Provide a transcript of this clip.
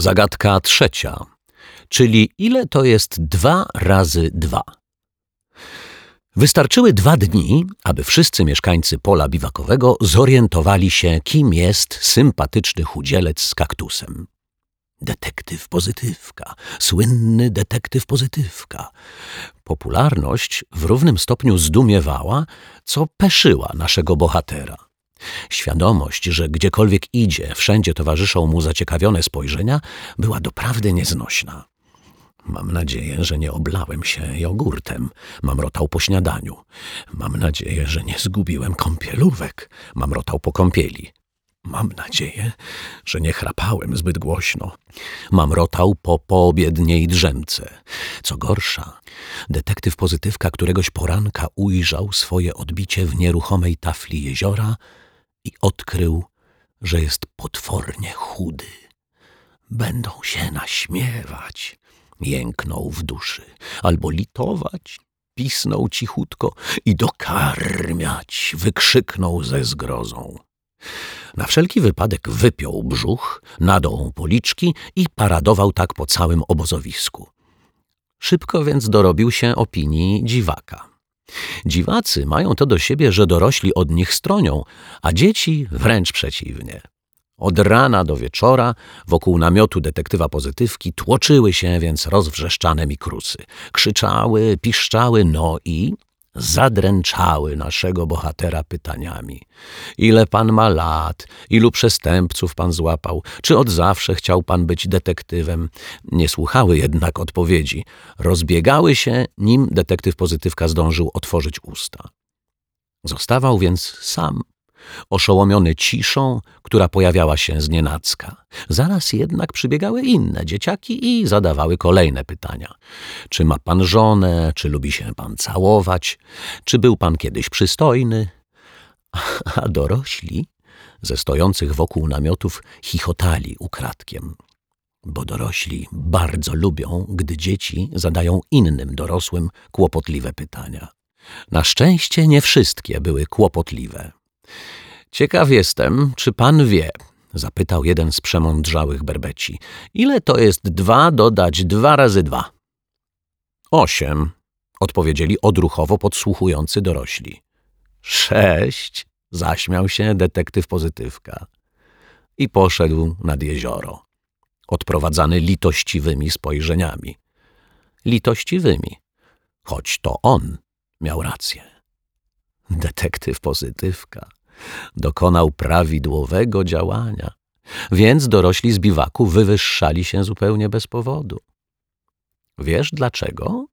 Zagadka trzecia, czyli ile to jest dwa razy dwa? Wystarczyły dwa dni, aby wszyscy mieszkańcy pola biwakowego zorientowali się, kim jest sympatyczny chudzielec z kaktusem. Detektyw pozytywka, słynny detektyw pozytywka. Popularność w równym stopniu zdumiewała, co peszyła naszego bohatera. Świadomość, że gdziekolwiek idzie, wszędzie towarzyszą mu zaciekawione spojrzenia, była doprawdy nieznośna. Mam nadzieję, że nie oblałem się jogurtem. Mamrotał po śniadaniu. Mam nadzieję, że nie zgubiłem kąpielówek. Mamrotał po kąpieli. Mam nadzieję, że nie chrapałem zbyt głośno. Mamrotał po poobiedniej drzemce. Co gorsza, detektyw pozytywka któregoś poranka ujrzał swoje odbicie w nieruchomej tafli jeziora i odkrył, że jest potwornie chudy. Będą się naśmiewać, jęknął w duszy, albo litować, pisnął cichutko i dokarmiać, wykrzyknął ze zgrozą. Na wszelki wypadek wypiął brzuch, nadął policzki i paradował tak po całym obozowisku. Szybko więc dorobił się opinii dziwaka. Dziwacy mają to do siebie, że dorośli od nich stronią, a dzieci wręcz przeciwnie. Od rana do wieczora wokół namiotu detektywa pozytywki tłoczyły się więc rozwrzeszczane mikrusy. Krzyczały, piszczały, no i zadręczały naszego bohatera pytaniami. Ile pan ma lat? Ilu przestępców pan złapał? Czy od zawsze chciał pan być detektywem? Nie słuchały jednak odpowiedzi. Rozbiegały się, nim detektyw pozytywka zdążył otworzyć usta. Zostawał więc sam oszołomiony ciszą, która pojawiała się znienacka. Zaraz jednak przybiegały inne dzieciaki i zadawały kolejne pytania. Czy ma pan żonę? Czy lubi się pan całować? Czy był pan kiedyś przystojny? A dorośli ze stojących wokół namiotów chichotali ukradkiem. Bo dorośli bardzo lubią, gdy dzieci zadają innym dorosłym kłopotliwe pytania. Na szczęście nie wszystkie były kłopotliwe. Ciekaw jestem, czy pan wie, zapytał jeden z przemądrzałych berbeci, ile to jest dwa dodać dwa razy dwa? Osiem, odpowiedzieli odruchowo podsłuchujący dorośli. Sześć, zaśmiał się detektyw pozytywka i poszedł nad jezioro, odprowadzany litościwymi spojrzeniami. Litościwymi, choć to on miał rację. Detektyw pozytywka dokonał prawidłowego działania, więc dorośli z biwaku wywyższali się zupełnie bez powodu. Wiesz dlaczego?